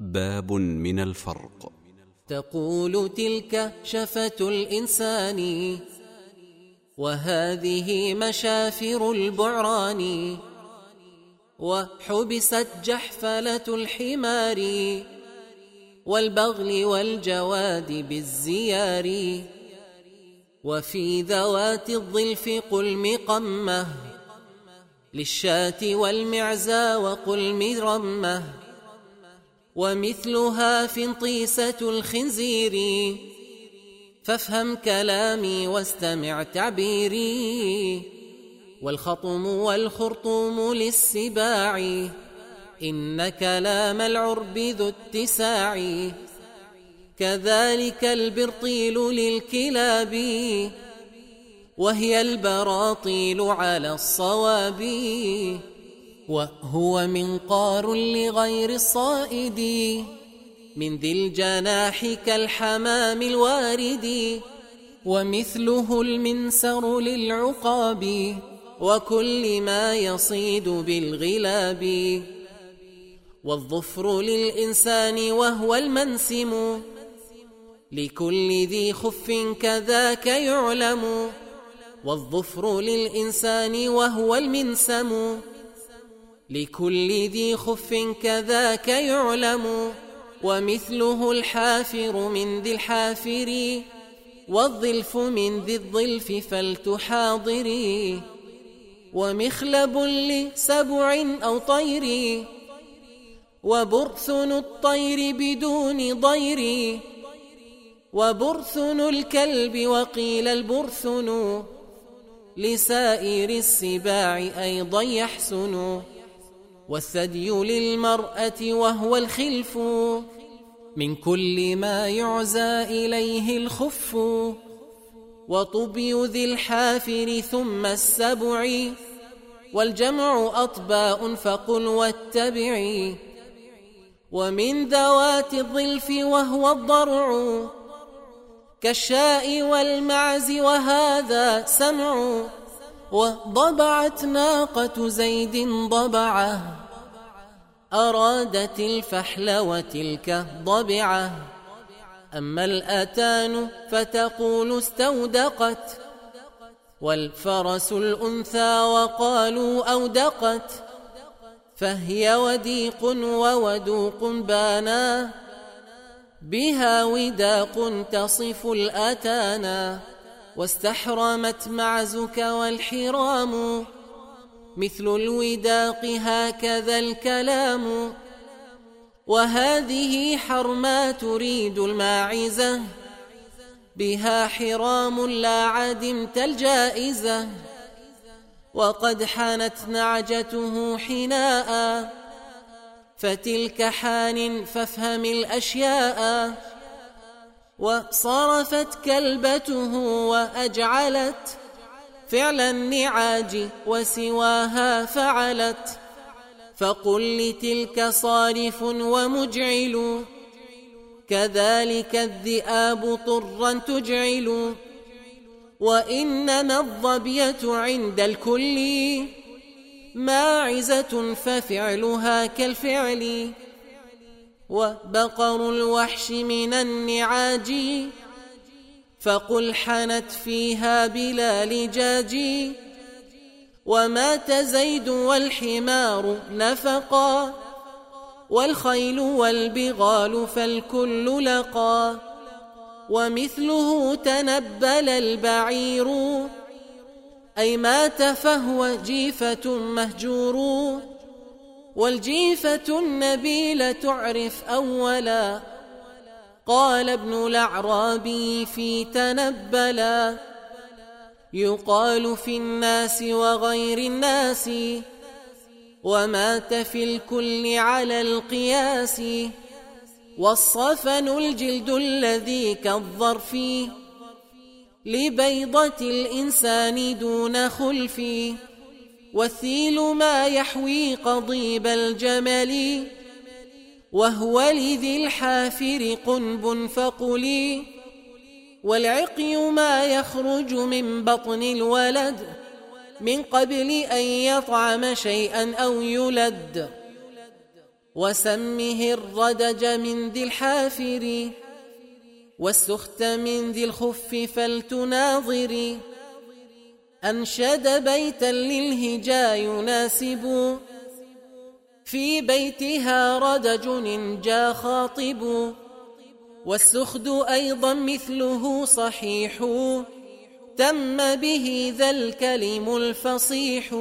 باب من الفرق. تقول تلك شفة الإنسان وهذه مشافر البعران وحبست جحفلة الحمار والبغل والجواد بالزيار. وفي ذوات الظلف قل مقمة للشاة والمعزى وقل مرمة. ومثلها فنطيسة الخنزير. فافهم كلامي واستمع تعبيري. والخطم والخرطوم للسباع. إن كلام العرب ذو اتساع. كذلك البرطيل للكلاب. وهي البراطيل على الصواب. وهو منقار لغير الصائد من ذي الجناح كالحمام الوارد ومثله المنسر للعقاب وكل ما يصيد بالغلاب. والظفر للإنسان وهو المنسم لكل ذي خف كذاك يعلم. والظفر للإنسان وهو المنسم. لكل ذي خف كذاك يعلم ومثله الحافر من ذي الحافر والظلف من ذي الظلف فلتحاضري ومخلب لسبع أو طير وبرثن الطير بدون ضير وبرثن الكلب وقيل البرثن لسائر السباع أيضا يحسن. والثدي للمرأة وهو الخلف. من كل ما يعزى إليه الخف. وطبي ذي الحافر ثم السبع. والجمع أطباء فقل واتبعي ومن ذوات الظلف وهو الضرع. كالشاء والمعز وهذا سمع. وضبعت ناقة زيد ضبعه أرادت الفحل وتلك ضبعه. أما الأتان فتقول استودقت والفرس الأنثى وقالوا أودقت. فهي وديق وودوق بانا بها وداق تصف الأتانا. واستحرمت معزك والحرام. مثل الوداق هكذا الكلام. وهذه حرما تريد الماعزة. بها حرام لا عدمت الجائزة. وقد حانت نعجته حناء. فتلك حان فافهم الأشياء. وصرفت كلبته وأجعلت فعل النعاج وسواها فعلت. فقل لتلك صارف ومجعل كذلك الذئاب طرا تجعل. وإنما الظبية عند الكل ماعزة ففعلها كالفعل. وبقر الوحش من النعاج. فقل حنت فيها بلا لجاج ومات زيد والحمار نفقا. والخيل والبغال فالكل لقى ومثله تنبل البعير. أي مات فهو جيفة مهجور. والجيفة النبيل تعرف أولا. قال ابن الأعرابي في تنبلا. يقال في الناس وغير الناس. ومات في الكل على القياس. والصفن الجلد الذي كالظرف. لبيضة الإنسان دون خلف. والثيل ما يحوي قضيب الجمل وهو لذي الحافر قنب فقلي والعقي ما يخرج من بطن الولد من قبل أن يطعم شيئا أو يلد وسمه الردج من ذي الحافر والسخت من ذي الخف فلتناظري أنشد بيتا للهجا يناسب. في بيتها ردج جا خاطب. والسخد أيضا مثله صحيح. تم به ذا الكلم الفصيح.